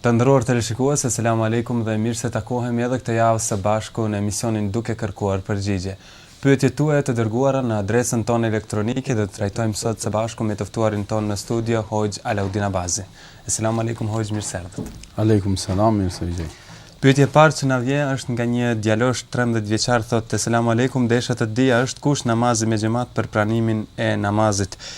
Të nderuar teleshikues, Eselamu Alejkum dhe mirë se takohemi edhe këtë javë së bashku në emisionin Duke Kërkuar Përgjigje. Pyetjet tuaja të dërguara në adresën tonë elektronike do t'i trajtojmë sot së bashku me të ftuarin tonë në studio, Hoxhë Alaudin Abazi. Eselamu Alejkum Hoxhë, mirë se erdhët. Alejkum Selam, mirë se ju gjej. Pyetja e parë që na vjen është nga një djalosh trembëdhjetë vjeçar thotë, Eselamu Alejkum, desha të di a është kusht namazi me xhemat për pranimin e namazit?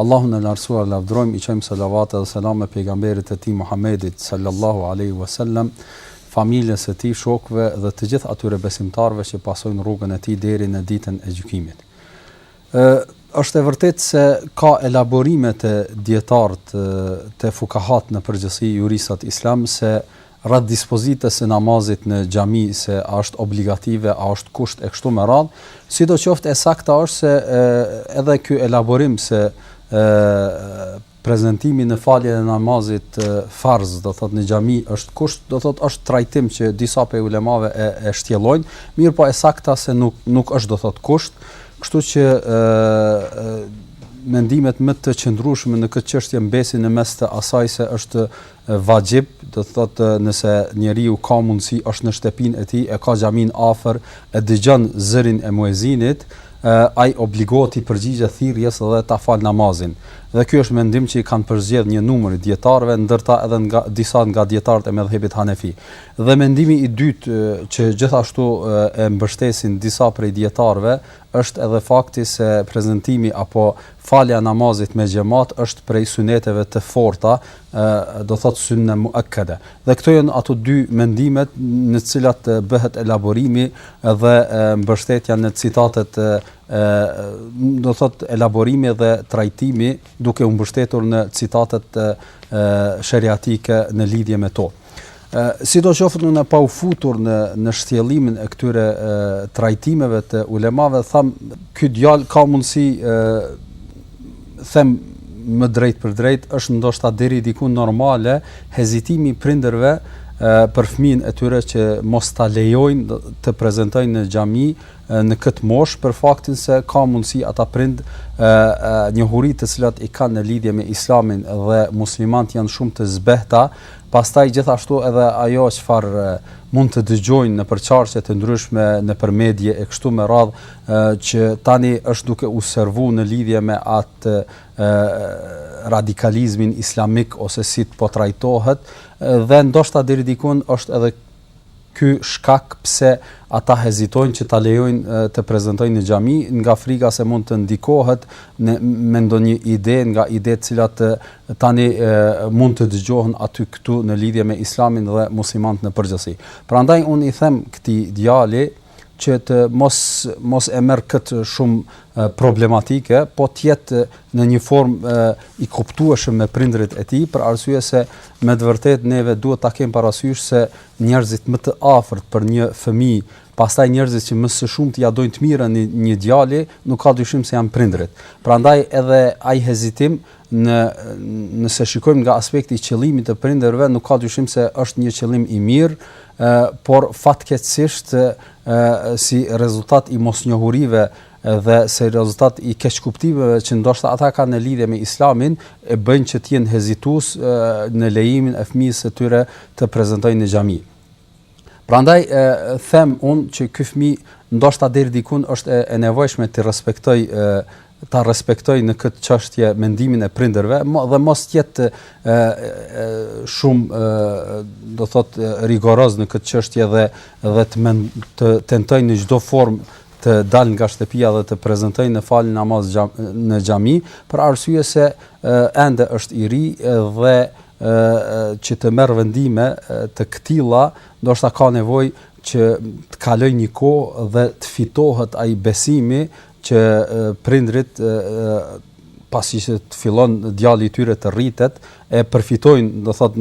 Allahun e Lartësuar lavdërojmë, i çojmë selavate dhe selame Pejgamberit të Tij Muhammedit, sallallahu alejhi ve sellem, familjes së tij, shokëve dhe të gjithë atyre besimtarëve që pasojnë rrugën e tij deri në Ditën e Gjykimit. Ë Është e vërtetë se ka elaborime te dijetarët, te fukahat në përgjithësi, juristat islam se rreth dispozitës së namazit në xhami se a është obligative, a është kusht e kështu me radhë, sidoqoftë e sakta është se edhe ky elaborim se prezentimi në faljen e namazit farz, do thotë në xhami është kusht, do thotë është trajtim që disa prej ulemave e e shtjellojnë, mirëpo e sakta se nuk nuk është do thotë kusht, kështu që mendimet më të qëndrueshme në këtë çështje mbesin në mes të asaj se është Vaxhib, do të thotë nëse njeriu ka mundësi, është në shtëpinë e tij, e ka xhaminë afër, e dëgjon zërin e muezinit, ai obligohet t'i përgjigjet thirrjes dhe ta falë namazin. Dhe ky është mendim që i kanë përzgjedhë një numër i dijetarëve, ndër ta edhe nga disa nga dijetarët e medhhebit hanefi. Dhe mendimi i dytë që gjithashtu e mbështesin disa prej dijetarëve, është edhe fakti se prezentimi apo falja e namazit me xhemat është prej suneteve të forta, do thotë sunne muakkade. Dhe këto janë ato dy mendimet në të cilat bëhet elaborimi dhe mbështetja në citatet ë do thotë elaborimi dhe trajtimi duke u mbështetur në citatet ë sheriatike në lidhje me to. Ë sidoqoftë unë ë pa u futur në në shtjellimin e këtyre ë, trajtimeve të ulemave, tham ky djalë ka mundësi ë, them më drejtpërdrejt është ndoshta deri diku normale hezitimi i prindërve për fëmijën e tyre që mos ta lejojnë të prezentojë në xhami në këtë moshë për faktin se ka mundësi ata prind njohuritë të cilat i kanë në lidhje me islamin dhe muslimanët janë shumë të zbehta Pastaj gjithashtu edhe ajo çfarë mund të dëgjojnë nëpër qarqe të ndryshme, nëpër medie e kështu me radhë, që tani është duke u servu në lidhje me atë radikalizmin islamik ose si të po trajtohet, dhe ndoshta deri dikund është edhe ky shkak pse ata hezitojnë që ta lejojnë të prezantojnë në xhami, nga frika se mund të ndikohet me ndonjë ide nga idetë të cilat tani mund të dëgjohen aty këtu në lidhje me Islamin dhe muslimanët në përgjithësi. Prandaj unë i them këtij djali, që të mos mos e merr kët shumë problematike, po të jetë në një formë i kuptueshëm me prindërit e tij, për arsye se me të vërtetë neve duhet ta kemi parasysh se njerëzit më të afërt për një fëmijë, pastaj njerëzit që më së shumti ja dojnë të mirën një djali, nuk ka dyshim se janë prindërit. Prandaj edhe ai hezitim Në nëse shikojmë nga aspekti i qëllimit të prindërve, nuk ka dyshim se është një qëllim i mirë, ë por fatkeqësisht ë si rezultat i mosnjohurive dhe si rezultat i keqkuptimeve që ndoshta ata kanë në lidhje me Islamin e bëjnë që të jenë hezitues në lejimin e fëmijës së tyre të prezantojë në xhami. Prandaj e them unë që ky fëmijë ndoshta deri dikun është e, e nevojshme të respektoj e, ta respektoj në këtë çështje mendimin e prindërve dhe mos të jetë shumë do thot rigoroz në këtë çështje dhe dhe të men, të tentoj në çdo formë të dalë nga shtëpia dhe të prezantojë e të falë namaz në xhami për arsye se ende është i ri dhe që të merr vendime të këtilla, ndoshta ka nevojë që të kalojë një kohë dhe të fitohet ai besimi që prindrit pasi që të fillon djali i tyre të rritet, e përfitojnë, do thot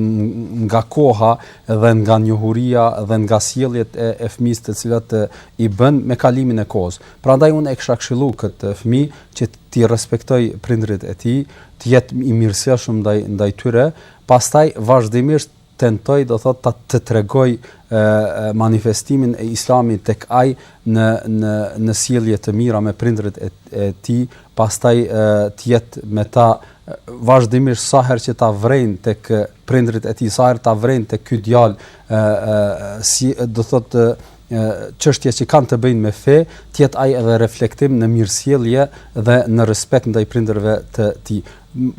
nga koha dhe nga njohuria dhe nga sjelljet e, e fëmisë të cilat i bën me kalimin e kohës. Prandaj unë e kisha këshillu këtë fëmijë që t'i respektojë prindërit e tij, të jetë i mirësjellshëm ndaj ndaj tyre, pastaj vazhdimisht tentoj do thotë ta të tregoj manifestimin e Islamit tek ai në në në sjellje të mira me prindërit e e tij, pastaj të jetë me ta vazhdimisht sa herë që ta vrejnë tek prindërit e tij, sa herë ta vrejnë tek ky djalë ë ë si do thotë çështje që kanë të bëjnë me fe, të jetë ai edhe reflektim në mirësjellje dhe në respekt ndaj prindërve të tij.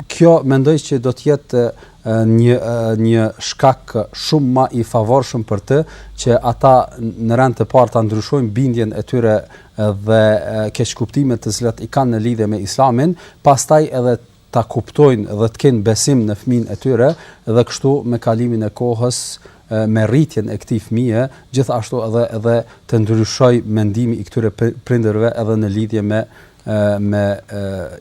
Kjo mendoj që do të jetë një një shkak shumë më i favorshëm për të që ata në rend të parë ta ndryshojnë bindjen e tyre dhe keqkuptimet të cilat i kanë në lidhje me Islamin, pastaj edhe ta kuptojnë dhe të kenë besim në fëmijën e tyre dhe kështu me kalimin e kohës me rritjen e këtij fëmije gjithashtu edhe edhe të ndryshojë mendimi i këtyre prindërve edhe në lidhje me me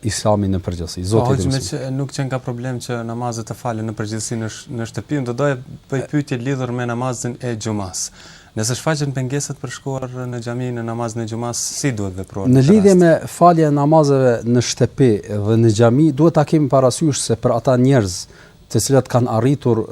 islamin në përgjithësi. Zoti i dhënë. Po, nuk qen ka problem që namazet të falen në përgjithësi në në shtëpi, unë do doja të bëj pyetje lidhur me namazin e xhumas. Nëse shfaqen pengesat për shkuar në xhami në namazin e xhumasë, si duhet vepruar në këtë rast? Në lidhje me faljen e namazeve në shtëpi dhe në xhami, duhet ta kemi parasysh se për ata njerëz të cilët kanë arritur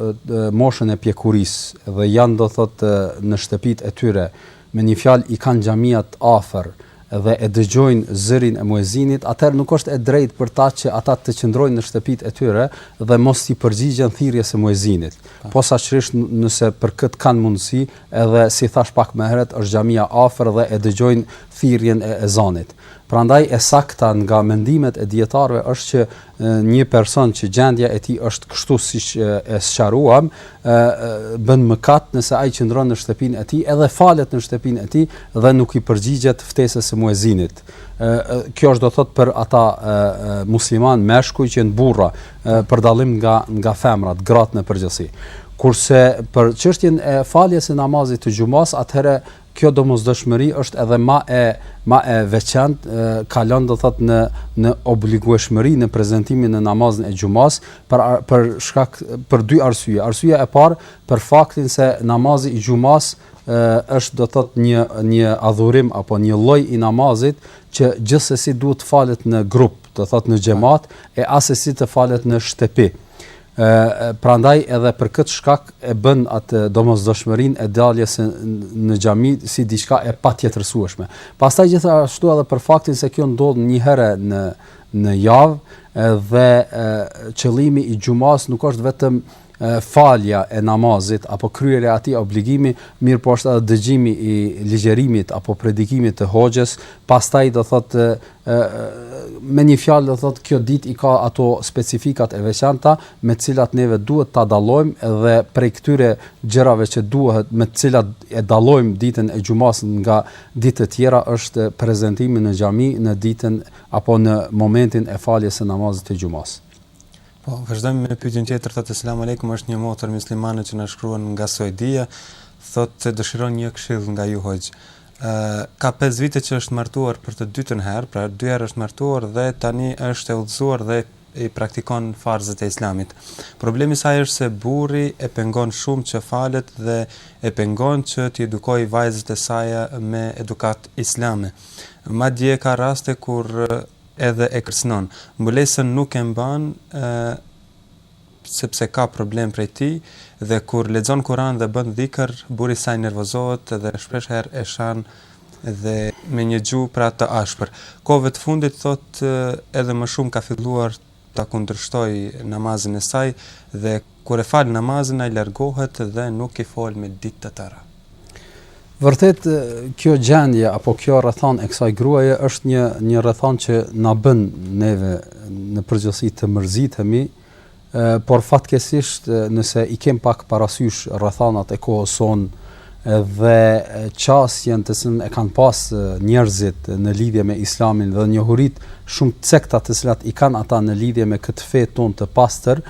moshën e pjekurisë dhe janë do thotë në shtëpitë e tyre, me një fjalë i kanë xhamiat afër, dhe e dëgjojnë zërin e muezinit, atëherë nuk është e drejtë për ta që ata të qëndrojnë në shtëpitë e tyre dhe mos t'i përgjigjen thirrjes së muezinit, posaçërisht nëse për këtë kanë mundësi, edhe si thashë pak më herët, është xhamia afër dhe e dëgjojnë thirrjen e ezanit. Prandaj e sakta nga mendimet e dijetarëve është që Një person që gjendja e tij është kështu siç e sqaruam, bën mëkat nëse ai qëndron në shtëpinë e tij, edhe falet në shtëpinë e tij dhe nuk i përgjigjet ftesës së muezinit. Kjo është do thot për ata musliman meshkuj që janë burra, për dallim nga nga femrat, gratë në përgjithësi. Kurse për çështjen e faljes së namazit të xhumas, atëherë Kjo domosdoshmëri është edhe ma e ma e veçantë, kalon do thotë në në obligueshmëri në prezantimin në namazin e xhumasë për për shkak për dy arsye. Arsyeja e parë për faktin se namazi i xhumasë është do thotë një një adhurim apo një lloj i namazit që gjithsesi duhet të falet në grup, do thotë në xhamat e asesi të falet në shtëpi. E, prandaj edhe për këtë shkak e bën atë domosdoshmërinë e daljes në xhami si diçka e patjetërsueshme. Pastaj gjithashtu edhe për faktin se kjo ndodh një herë në në javë, edhe qëllimi i xhumas nuk është vetëm falja e namazit apo kryerja e atij obligimi, mirëpo është edhe dëgjimi i ligjërimit apo predikimit të hoxhës, pastaj do thotë me një fjalë do thotë kjo ditë i ka ato specifikat e veçanta me të cilat neve duhet ta dallojmë dhe prej këtyre gjërave që duhet me të cilat e dallojmë ditën e xhumas nga ditët e tjera është prezantimi në xhami në ditën apo në momentin e faljes së namazit të xhumas. Po, vazhdojmë me pyetjen tjetër, thotë selam aleikum, është një motër muslimane që na shkruan nga Suedia, thotë se dëshiron një këshillë nga ju hoxhë. Ë ka pesë vite që është martuar për të dytën herë, pra dy herë është martuar dhe tani është e udhëzuar dhe i praktikon farzët e Islamit. Problemi i saj është se burri e pengon shumë që të falet dhe e pengon që t'i edukojë vajzat e saja me edukatë islame. Madje ka raste kur edhe e kërcënon. Mbulesën nuk e mban, ë sepse ka problem prej tij dhe kur lexon Kur'an dhe bën dhikr, burri i saj nervozohet dhe shpesh herë e shan dhe me një gjuhë pra të ashpër. Kohëve të fundit thotë edhe më shumë ka filluar ta kundërshtojë namazin e saj dhe kur e fal namazin ai largohet dhe nuk i fol me ditë të tëra. Vërtet kjo gjendje apo kjo rrethanë e kësaj gruaje është një një rrethanë që na bën neve në përgjithësi të mërzitemi, ë por fatkeqësisht nëse i kem pak parasysh rrethanat e kohës sonë dhe qasjen të cilën e kanë pas njerëzit në lidhje me Islamin dhe njohuritë shumë të cekta të cilat i kanë ata në lidhje me këtë fe tonë të pastër,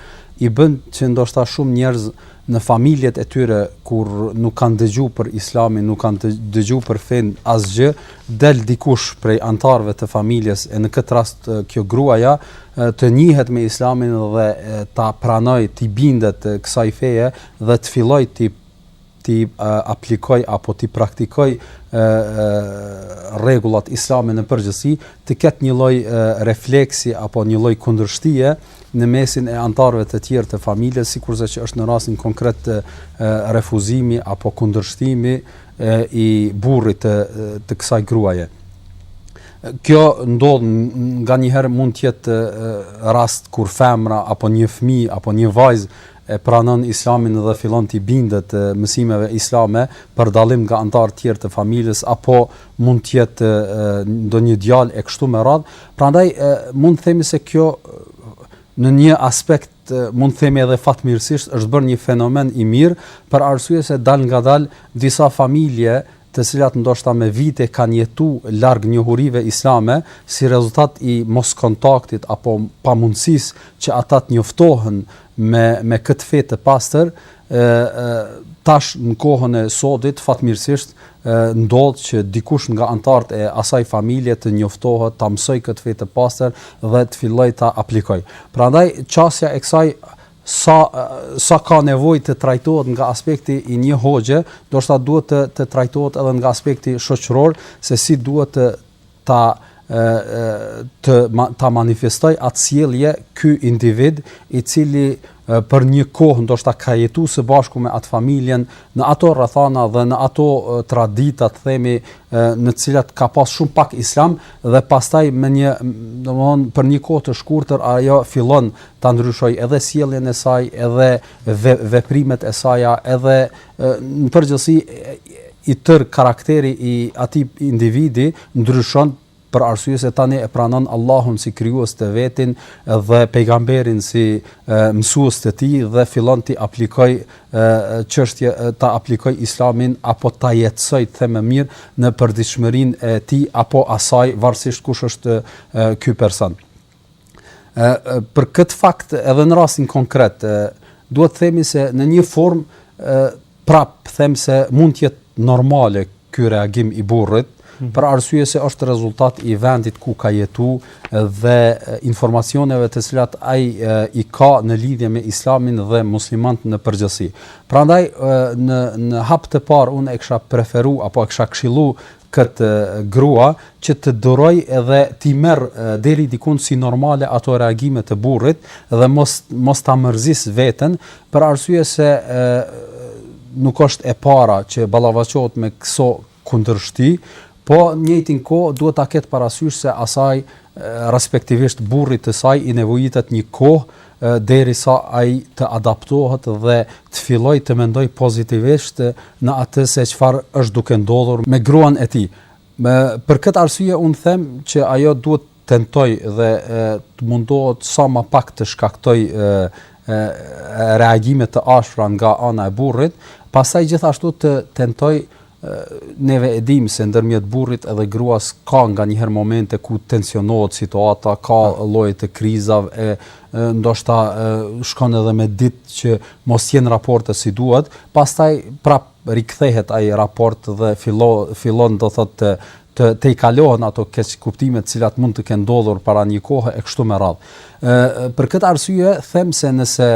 i bën që ndoshta shumë njerëz në familjet e tyre kur nuk kanë dëgju për islamin nuk kanë dëgju për fenë asgjë del dikush prej anëtarëve të familjes e në këtë rast kjo gruaja të njihet me islamin dhe ta pranojë t'i bindet kësaj feje dhe të fillojë t'i t'i aplikojë apo t'i praktikojë rregullat islame në përgjithësi të ketë një lloj refleksi apo një lloj kundërshtie në mesin e anëtarëve të tjerë të familjes, sikurse që është në rastin konkret të refuzimi apo kundërshtimi i burrit të të kësaj gruaje. Kjo ndodh nganjëherë mund të jetë rast kur femra apo një fëmijë apo një vajzë e pranon islamin dhe fillon t'u bindet mësimeve islame për dallim nga anëtarë të tjerë të familjes apo mund të jetë ndonjë djalë e kështu me radhë, Prandaj mund të themi se kjo në një aspekt mund të themi edhe fatmirësisht është bërë një fenomen i mirë për arsye se dalëngadalë disa familje të cilat ndoshta me vite kanë jetu larg njohurive islame si rezultat i mos kontaktit apo pamundësisë që ata të njoftohen me me këtë fe të pastër ë tash në kohën e sodit fatmirësisht ndodh që dikush nga anëtarët e asaj familje të njoftohet ta mësojë këtë fe të pastër dhe të fillojë ta aplikojë. Prandaj qasja e kësaj sa sa ka nevojë të trajtohet nga aspekti i një hoxhe, ndoshta duhet të të trajtohet edhe nga aspekti shoqëror se si duhet të ta të ta manifestojë atë sjellje ky individ i cili për një kohë ndoshta ka jetuar së bashku me atë familjen në ato rrethana dhe në ato tradita të themi në të cilat ka pas shumë pak islam dhe pastaj me një domthon për një kohë të shkurtër ajo fillon ta ndryshojë edhe sjelljen e saj edhe veprimet e saja edhe Në përgjithësi i tërë karakteri i atij individi ndryshon për arsye se tani e pranon Allahun si krijues të vetin dhe pejgamberin si mësues të tij dhe fillon t'i aplikojë çështje ta aplikojë islamin apo ta jetësojë të them më mirë në përditshmërinë e tij apo asaj varësisht kush është ky person. për këtë fakt edhe në rastin konkret duhet të themi se në një formë prapë them se mund të jetë normale ky reagim i burrit mhm. për arsye se është rezultat i vendit ku ka jetu dhe informacioneve të cilat ai i ka në lidhje me islamin dhe muslimanët në përgjithësi. Prandaj në, në hap të parë unë e kisha preferu apo e kisha këshillu këtë grua që të durojë edhe t'i merr deri dikun si normale ato reagime të burrit dhe mos mos ta mërzisë veten për arsye se nuk është e para që ballafaqohet me këso kundërshti, po njëjtin kohë duhet ta ketë parasysh se asaj respektivisht burrit të saj i nevojitet një kohë derisa ai të adaptohet dhe të fillojë të mendojë pozitivisht në atë se çfarë është duke ndodhur me gruan e tij. Për këtë arsye unë them që ajo duhet të tentojë dhe të mundohet sa më pak të shkaktojë reagime të ashpra nga ana e burrit, pastaj gjithashtu të tentojë Neve e dimë se ndërmjet burrit edhe gruas ka nganjëherë momente ku tensionohet situata, ka lloje të krizave e ndoshta shkon edhe me ditë që mos jenë raporte si duhet, pastaj prapë rikthehet ai raport dhe fillo, fillon do thotë të të tejkalohen ato keqkuptime të cilat mund të kenë ndodhur para një kohe e kështu me radhë. Ë për këtë arsye them se nëse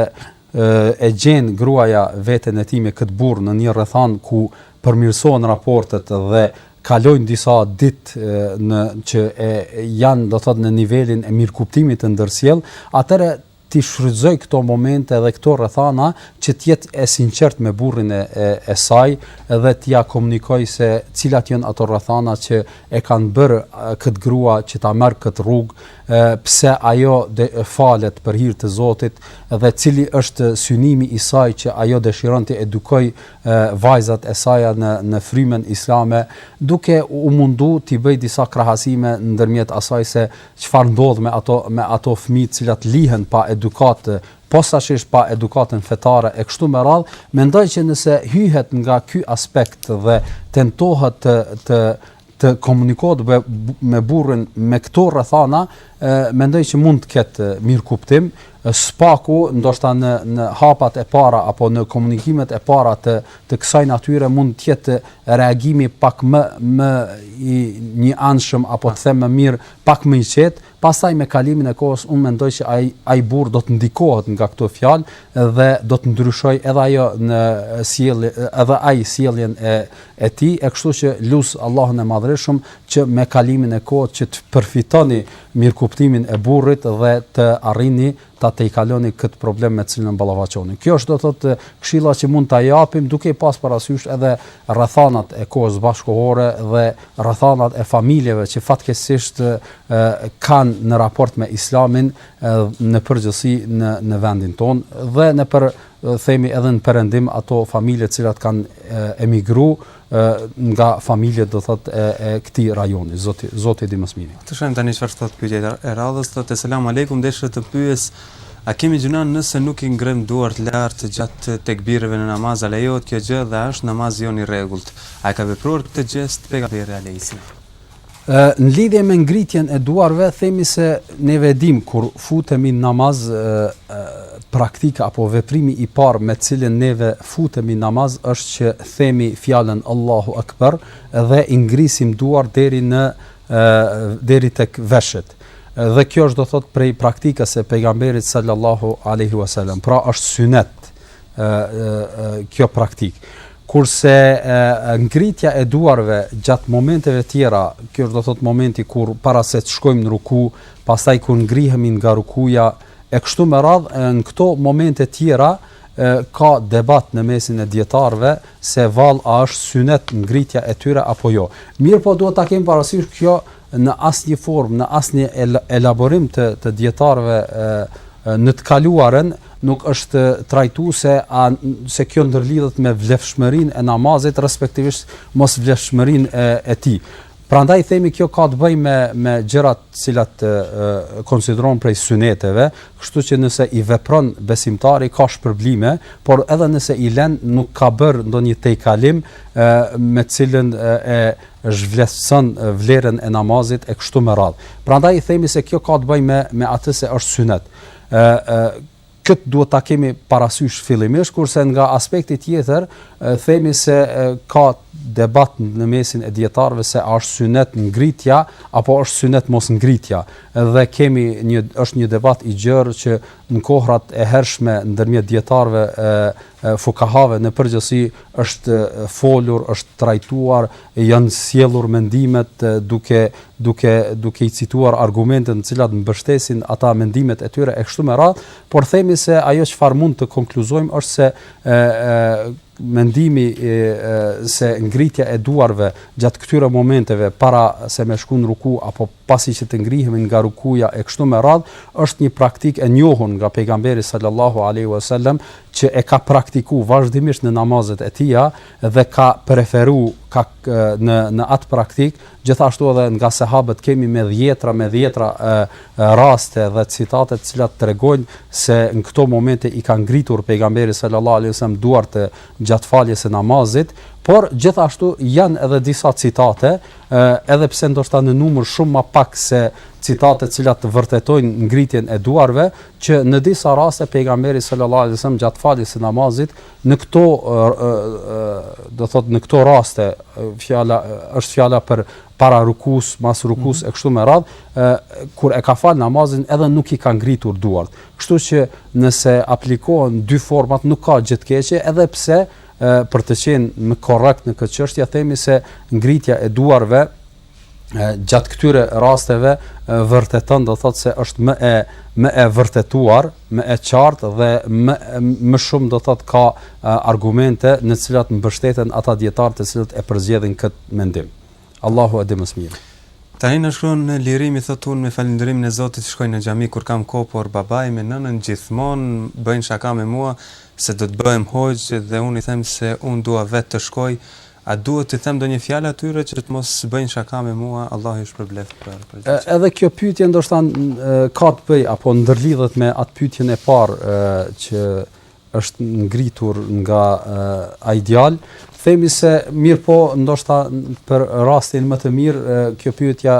e gjen gruaja veten e tij me këtë burrë në një rrethanë ku përmirësohen raportet dhe kalojnë disa ditë në që e janë do të thotë në nivelin e mirëkuptimit të ndërsjellë, atëherë t'i shfrytëzojë këto momente dhe këto rrethana që të jetë e sinqertë me burrin e, e, e saj dhe t'ia komunikojë se cilat janë ato rrethana që e kanë bërë këtë grua që ta merr këtë rrugë, pse ajo falet për hir të Zotit, dhe cili është synimi i saj që ajo dëshiron të edukojë vajzat e saja në në frymën islame, duke u mundu t'i bëjë disa krahasime ndërmjet asaj se çfarë ndodh me ato me ato fëmijë të cilat lihen pa edukatë, posaçërisht pa edukatën fetare e kështu me radhë, mendoj që nëse hyhet nga ky aspekt dhe tentohet të të të komunikohet me me burrin me këto rrethana mendoj që mund të ketë mirëkuptim së paku ndoshta në në hapat e para apo në komunikimet e para të të kësaj natyre mund të jetë reagimi pak më më i njëanshëm apo të them më mirë pak më i qetë Pastaj me kalimin e kohës unë mendoj që ai ai burrë do të ndikohet nga këto fjalë dhe do të ndryshojë edhe ajo në sjellje edhe ai sjelljen e e tij e kështu që lus Allahun e Madhërishëm që me kalimin e kohës që të përfitoni mirëkuptimin e burrit dhe të arrini ta tejkaloni këtë problem me të cilin ballafaqoheni. Kjo është do të thotë këshilla që mund ta japim duke pas parasysh edhe rrethanat e kohës bashkëkohore dhe rrethanat e familjeve që fatkeqësisht kanë në raport me Islamin në përgjithësi në në vendin tonë dhe nëpër themi edhe në perëndim ato familje të cilat kanë emigru nga familje do thot e, e këtij rajoni Zoti Zoti e di më së miri të shohim tani çfarë thot pyetja e radhës thotë selam aleikum deshe të pyes a kemi gjynah nëse nuk i ngremë duart lart gjatë tekbirëve në namaz a lejohet kjo gjë dhe a është namazi jonë i rregullt a e ka vepruar këtë gjest pejgamberi aleihi Në lidhje me ngritjen e duarve, themi se neve e dim kur futemi në namaz, praktika apo veprimi i parë me të cilin neve futemi në namaz është që themi fjalën Allahu Akbar dhe i ngrisim duart deri në deri tek veshët. Dhe kjo është do thot prej praktikës së pejgamberit sallallahu alaihi wasallam. Pra është synet kjo praktikë. Kurse ngritja e duarve gjatë momenteve tjera, kjo është do thotë momenti kur para se të shkojmë në ruku, pastaj kur ngrihemi nga rukuja e kështu me radhë, në këto momente tjera ka debat në mesin e dijetarëve se vallë a është synet ngritja e tyre apo jo. Mirëpo duhet ta kemi parasysh kjo në asnjë formë, në asnjë elaborim të të dijetarëve në të kaluarën nuk është trajtu se a se kjo ndërlidhet me vlefshmërinë e namazit respektivisht mosvlefshmërinë e e tij. Prandaj themi kjo ka të bëjë me me gjërat të cilat konsiderohen prej syneteve, kështu që nëse i vepron besimtari ka shpërblime, por edhe nëse i lën nuk ka bërë ndonjë tejkalim me të cilën e zhvlefson vlerën e namazit e kështu me radhë. Prandaj themi se kjo ka të bëjë me me atë se është synet. ë ë kët duhet ta kemi parasysh fillimisht kurse nga aspekti tjetër themi se ka debat në mesin e dijetarëve se a është synet ngritja apo është synet mos ngritja. Dhe kemi një është një debat i gjerë që në kohrat e hershme ndërmjet dijetarëve fukahave në përgjithësi është folur, është trajtuar, janë sjellur mendimet duke duke duke i cituar argumentet në të cilat mbështesin ata mendimet e tyre e kështu me radhë, por themi se ajo çfarë mund të konkludojmë është se ë ë mendimi e, se ngritja e duarve gjatë këtyre momenteve para se me shku në ruku apo pasi që të ngrihemi nga rukuja e kështu me radhë, është një praktikë e njohur nga Pejgamberi sallallahu alejhi ve sellem që e ka praktikuar vazhdimisht në namazet e tija dhe ka preferu ka në në atë praktikë, gjithashtu edhe nga sehabët kemi me dhjetra me dhjetra e, e raste dhe citate të cilat tregojnë se në këto momente i ka ngritur pejgamberi sallallahu alejhi ve sellem duart gjatë faljes së namazit, por gjithashtu janë edhe disa citate edhe pse ndoshta në numër shumë më pak se citatet të cilat vërtetojnë ngritjen e duarve, që në disa raste pejgamberi sallallahu alajhi wasallam gjatë faljes së namazit në këto do thot në këto raste fjala është fjala për para rukus, mas rukus mm -hmm. e kështu me radh, kur e ka fal namazin edhe nuk i ka ngritur duart. Kështu që nëse aplikohen dy format nuk ka gjë të keqe, edhe pse për të qenë më korrekt në këtë çështje themi se ngritja e duarve gjatë këtyre rasteve vërteton do thotë se është më e më e vërtetuar, më e qartë dhe më më shumë do thotë ka argumente në të cilat mbështeten ata dijetarë të cilët e përzgjedhin këtë mendim. Allahu e di më së miri. Tani na shkruan Lirimi thotë unë me falënderimin e Zotit shkoj në xhami kur kam kohë por babai me nënën gjithmonë bëjnë shaka me mua se do të bëhem hoxhë dhe unë i them se unë dua vetë të shkoj a duhet t'i them ndonjë fjalë atyre që të mos bëjnë shaka me mua Allahu ju shpërbleftë për përgjigjen. Edhe kjo pyetje ndoshta ka të bëjë apo ndërlidhet me atë pyetjen e parë që është ngritur nga ai djalë, themi se mirëpo, ndoshta për rastin më të mirë kjo pyetja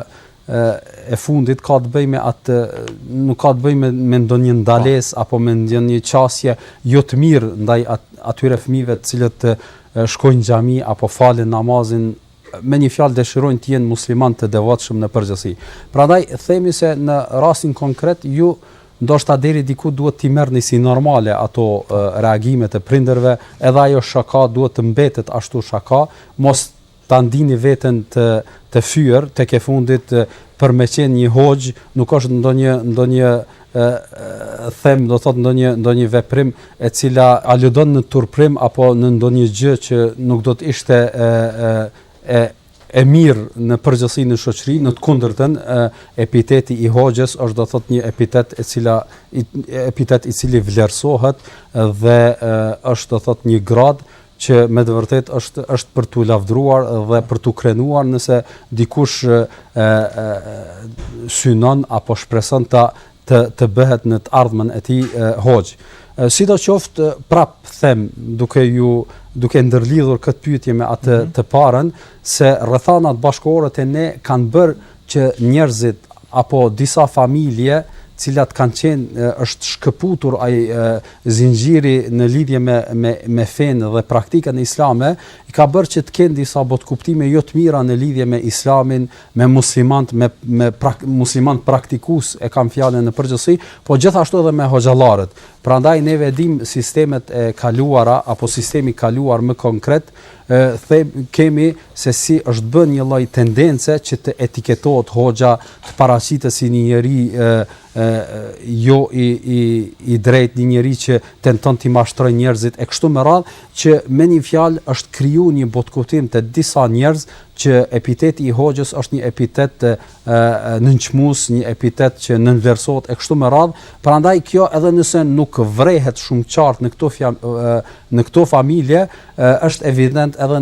e fundit ka të bëjë me atë nuk ka të bëjë me me ndonjë ndalesë po. apo me ndonjë qasje jo të mirë ndaj atyre fëmijëve të cilët shkojnë në xhami apo falin namazin me një fjalë dëshirojnë të jenë muslimanë të devotshëm në përgjithësi. Prandaj themi se në rastin konkret ju ndoshta deri diku duhet t'i merrni si normale ato e, reagimet e prindërve, edhe ajo shaka duhet të mbetet ashtu shaka, mos ta ndini veten të të fyer tek e fundit për me qenë një hoxhë, nuk është ndonjë ndonjë them do thot ndonjë ndonjë veprim e cila aludon në turprim apo në ndonjë gjë që nuk do të ishte e e e mirë në përgjithësi në shoqëri, në të kundërtën epiteti i hoxhës është do thot një epitet e cila epitet i cili vlerësohet dhe është do thot një gradë që me të vërtetë është është për t'u lavdëruar dhe për t'u krenuar nëse dikush e, e, synon apo shpreson ta të të bëhet në të ardhmen e tij hoxhë. Sidoqoftë prap them duke ju duke ndërlidhur këtë pyetje me atë mm -hmm. të parën se rrethanat bashkëkohore te ne kanë bërë që njerëzit apo disa familje të cilat kanë qenë është shkëputur ai zinxhiri në lidhje me me me fenë dhe praktikën islame i ka bërë që të kenë disa botëkuptime jo të mira në lidhje me islamin, me muslimanët, me me pra, muslimanët praktikues e kam fjalën në përgjithësi, po gjithashtu edhe me hoxhallarët. Prandaj neve dimë sistemet e kaluara apo sistemi i kaluar më konkret them kemi se si është bë një lloj tendence që të etiketohet hoxha të paraqitet si një njeri e, e jo i i i drejtë një njeri që tenton t'i mashtrojë njerëzit e kështu me radh që me një fjalë është kriju një botëkuptim te disa njerëz që epiteti i hoxhës është një epitet nënçmues një epitet që nënvlerësohet e kështu me radh prandaj kjo edhe nëse nuk vrehet shumë qartë në këto në këto familje Është evident edhe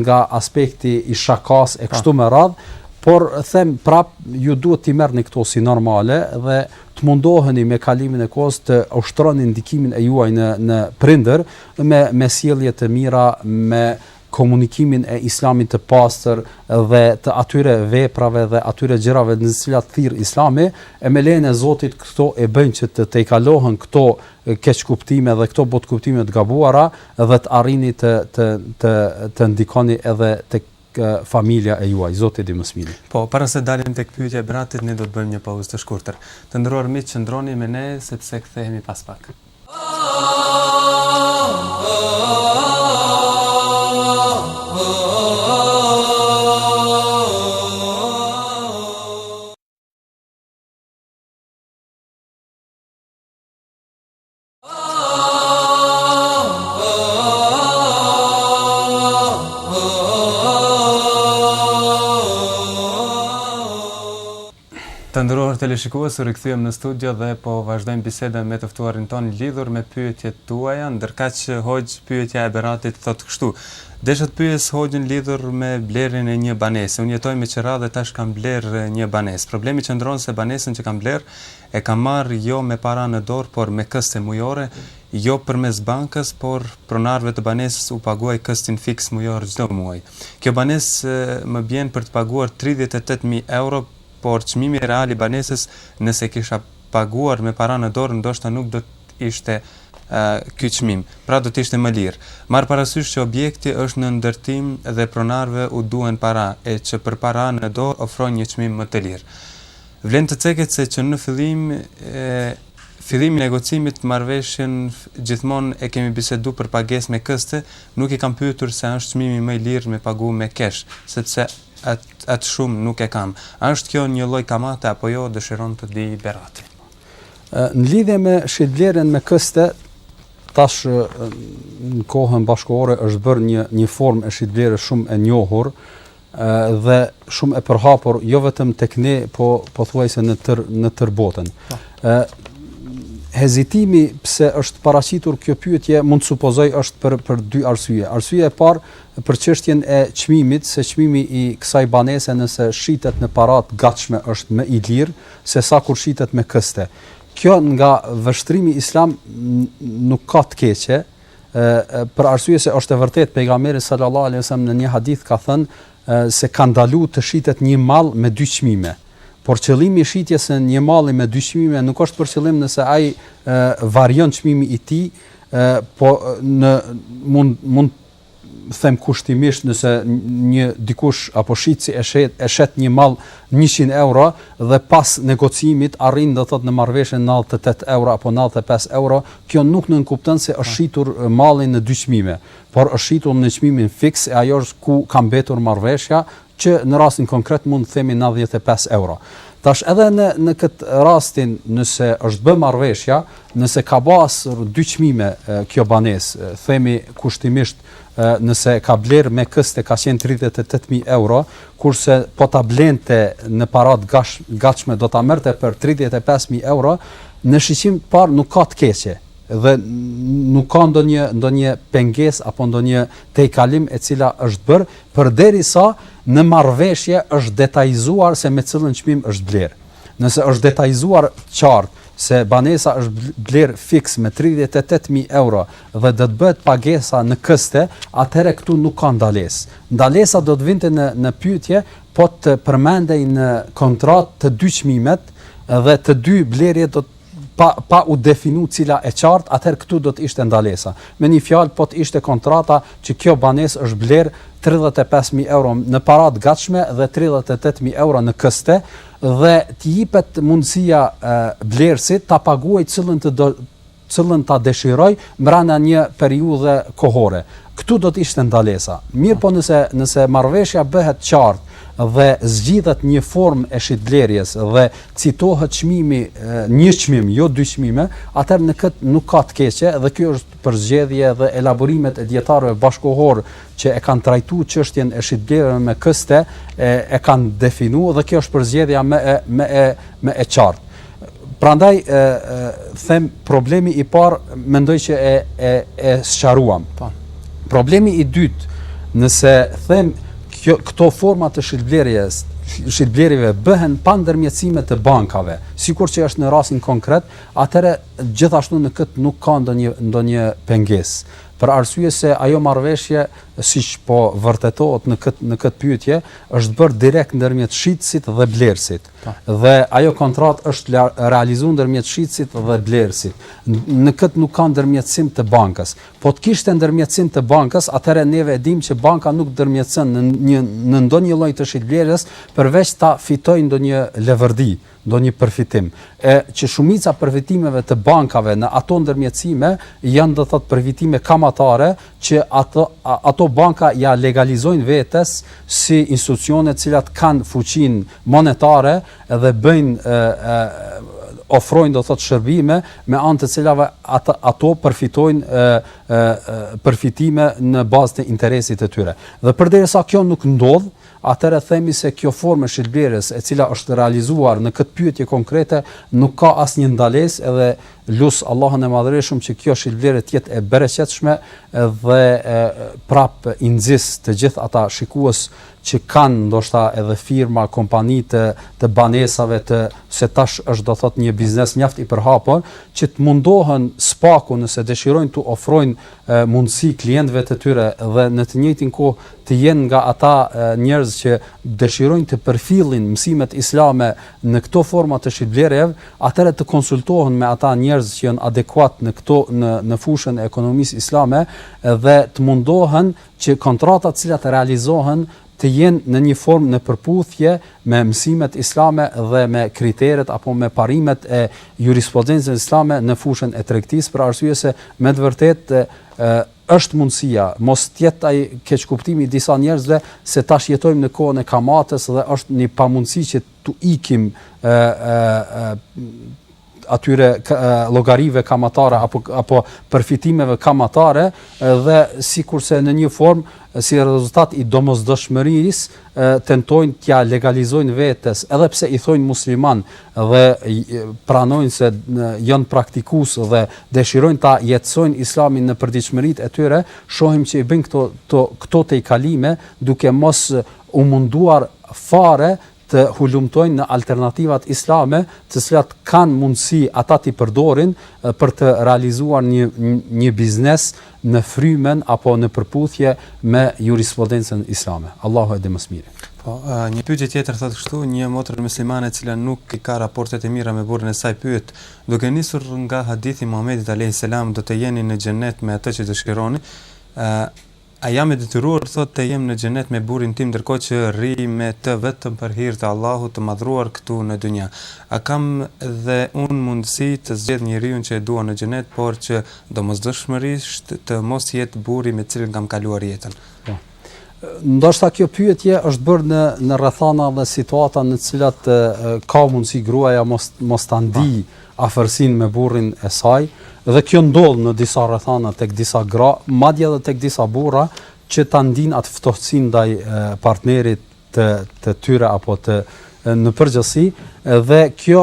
nga aspekti i shakasë e kështu me radhë, por them prap ju duhet t'i merrni këto si normale dhe të mundoheni me kalimin e kohës të ushtroni ndikimin e juaj në në prindër me me sjellje të mira me komunikimin e islamit të pastër dhe të atyre veprave dhe atyre gjërave në të cilat thirr Islami, e me lejen e Zotit këto e bëjnë që të tejkalohen këto keqkuptime dhe këto botëkuptime të gabuara, dhe të arrini të të të të ndikoni edhe tek familja e juaj. Zoti e di më së miri. Po, para se të dalim tek pyetja e Bratit, ne do të bëjmë një pauzë të shkurtër. Të nderuar miq, qëndroni me ne sepse kthehemi pas pak. Të nderuar teleshikues, u rikthyem në studio dhe po vazhdojmë bisedën me të ftuarin tonë lidhur me pyetjet tuaja, ndërkaq hoxhë pyetja e Beratit thotë kështu. Desha të pyes hoxhën lidhur me blerjen e një banese. Unë jetoj me qira dhe tash kam blerë një banesë. Problemi qëndron se banesën që kam blerë E kam marrë jo me para në dorë, por me këste mujore, jo përmes bankës, por pronarëve të banesës u paguaj këstin fiks mujor çdo muaj. Kjo banesë më bjen për të paguar tridhjetë e tetë mijë euro, por çmimi real i banesës nëse e kisha paguar me para në dorë ndoshta nuk do të ishte ky çmim, pra do të ishte më lirë. Marrë parasysh që objekti është në ndërtim dhe pronarëve u duhen para, e që për para në dorë ofrojnë një çmim më të lirë. Vlen të ceket se që në fillim fillimi i negocimit marrëveshjen gjithmonë e kemi bisedu për pagesë me këste, nuk i kam pyetur se a është çmimi më i lirë me pagu me kesh, sepse atë shumë nuk e kam. A është kjo një lloj kamate apo jo, dëshiron të dijë Berati. Në lidhje me shitblerjen me këste, tash në kohën bashkëkohore është bërë një një formë e shitblerjes shumë e njohur, dhe shumë e përhapur jo vetëm tek ne, po pothuajse në tërë në tërë botën. Po. ë Hezitimi pse është paraqitur kjo pyetje mund të supozoj është për për dy arsye. Arsyeja e parë për çështjen e çmimit, se çmimi i kësaj banese nëse shitet në para të gatshme është më i lirë se sa kur shitet me këste. Kjo nga vështrimi islam nuk ka të keqe, për arsye se është e vërtetë pejgamberi sallallahu alejhi ve selem në një hadith ka thënë se ka ndalu të shitet një mall me dy çmime. Por qëllimi i shitjes së një malli me dy çmime nuk është për qëllim nëse ai varion çmimi i tij, po në mund mund të them kushtimisht nëse një dikush apo shitësi e shet e shet një mall 100 euro dhe pas negocimit arrin do thotë në marrëveshje 98 euro apo 95 euro Kjo nuk nënkupton se është shitur malli në dy çmime, por është shitur në çmimin fiks e ajo është ku ka mbetur marrëveshja, që në rastin konkret mund të themi nëntëdhjetë e pesë euro. Tash edhe në në këtë rastin nëse është bë marrëveshja, nëse ka pasur dy çmime kjo banesë, themi kushtimisht nëse ka blerë me këste ka qenë tridhjetë e tetë mijë euro, kurse po ta blente në para të gatshme do ta merrte për tridhjetë e pesë mijë euro, në shiqim të parë nuk ka të keqe dhe nuk ka ndonjë ndonjë pengesë apo ndonjë tejkalim e cila është bërë, përderisa në marrëveshje është detajizuar se me cilin çmim është blerë. Nëse është detajzuar qartë se banesa është blerë fiks me 38.000 euro dhe do të bëhet pagesa në këste, atëherë këtu nuk ka ndalesë. Ndalesa do të vinte në në pyetje po të përmendej në kontratë të dy çmimet dhe të dy blerjet do të pa pa u definu cila e qartë, atëherë këtu do të ishte ndalesa. Me një fjalë, po të ishte kontrata që kjo banesë është blerë 35.000 euro në para të gatshme dhe 38.000 euro në këste dhe të jipet mundësia blerësit ta paguajë cilën të do cilën ta dëshirojë mbrana një periudhe kohore. Këtu do të ishte ndalesa. Mirpo nëse nëse marrëveshja bëhet qartë dhe zgjidhet një formë e shitblerjes dhe citohet çmimi një çmim, jo dy çmime, atëherë në këtë nuk ka të keqe dhe kjo është përzgjedhje dhe elaborimet e dietarëve bashkëkohorë që e kanë trajtu çështjen e shitblerjes me këste e, e kanë definu dhe kjo është përzgjedhja më e, më e, më e qartë. Prandaj e, e, them problemi i parë mendoj që e, e, e sqaruam. Po. Problemi i dytë nëse them Kjo, këto forma të shitblerjes, shitblerjeve bëhen pa ndërmjetësime të bankave, sikur që është në rastin konkret, atëherë gjithashtu në këtë nuk ka ndonjë ndonjë pengesë. Për arsye se ajo marrëveshje, siç po vërtetohet në këtë në këtë pyetje, është bërë direkt ndërmjet shitësit dhe blerësit. Po. Dhe ajo kontratë është realizuar ndërmjet shitësit dhe blerësit. Në këtë nuk ka ndërmjetësim të bankës. Po të kishte ndërmjetësim të bankës, atëherë neve e dimë që banka nuk ndërmjetëson në një në ndonjë lloj të shitblerjes përveç ta fitojë ndonjë levërdi, ndonjë përfitim. E që shumica përfitimeve të bankave në ato ndërmjetësime janë do të thotë përfitime kamatare që ato ato banka ia legalizojnë vetes si institucione të cilat kanë fuqinë monetare dhe bëjnë ofrojnë do të thotë shërbime me anë të cilave ato, ato përfitojnë e, e, përfitime në bazë të interesit të tyre. Dhe përderisa kjo nuk ndodh, atëherë themi se kjo formë e shitblerjes e cila është realizuar në këtë pyetje konkrete nuk ka asnjë ndalesë edhe lus Allahun e madhërishëm që kjo shitblerje të jetë e bereqetshme dhe prap i nxis të gjithë ata shikues që kanë ndoshta edhe firma, kompani të të banesave të se tash është do thotë një biznes mjaft i përhapur, që të mundohen së paku nëse dëshirojnë të ofrojnë mundësi klientëve të tyre dhe në të njëjtin kohë të jenë nga ata njerëz që dëshirojnë të përfillin mësimet islame në këto forma të shitblerjeve, atëherë të konsultohen me ata njerëz që janë adekuat në këto në në fushën e ekonomisë islame dhe të mundohen që kontratat të cilat realizohen të jenë në një formë në përputhje me mësimet islame dhe me kriteret apo me parimet e jurisprudencës islame në fushën e tregtisë për arsye se me të vërtetë është mundësia, mos të jetë ai keqkuptimi i disa njerëzve se tash jetojmë në kohën e kamatës dhe është një pamundësi që t'u ikim ë ë atyre llogarive kamatare apo apo përfitimeve kamatare dhe sikurse në një formë si rezultat i domosdoshmërisë tentojnë t'ia legalizojnë vetes, edhe pse i thojnë musliman dhe pranojnë se janë praktikues dhe dëshirojnë ta jetësojnë Islamin në përditshmëritë e tyre, shohim që i bëjnë këto këto tejkalime duke mos u munduar fare të hulumtojnë në alternativat islame të cilat kanë mundësi ata t'i përdorin për të realizuar një një biznes në frymën apo në përputhje me jurisprudencën islame. Allahu e di më së miri. Po, një pyetje tjetër thotë kështu, një motër muslimane e cila nuk i ka raportet e mira me burrin e saj pyet, duke nisur nga hadithi i Muhamedit alejhi selam do të jeni në xhenet me atë që dëshironi, ë A jam e detyruar thotë të jem në xhenet me burrin tim ndërkohë që rri me të vetëm për hir të Allahut të Madhëruar këtu në dynja? A kam dhe unë mundësi të zgjedh njeriun që e dua në xhenet por që domosdoshmërisht të mos jetë burri me të cilin kam kaluar jetën? Po. Ndoshta kjo pyetje është bërë në në rrethana dhe situata në të cilat ka mundësi gruaja mos mos ta ndijë afërsinë me burrin e saj dhe kjo ndodh në disa rrethana tek disa gra, madje edhe tek disa burra që ta ndijnë atë ftohtësinë ndaj partnerit të të tyre apo të në përgjithësi dhe kjo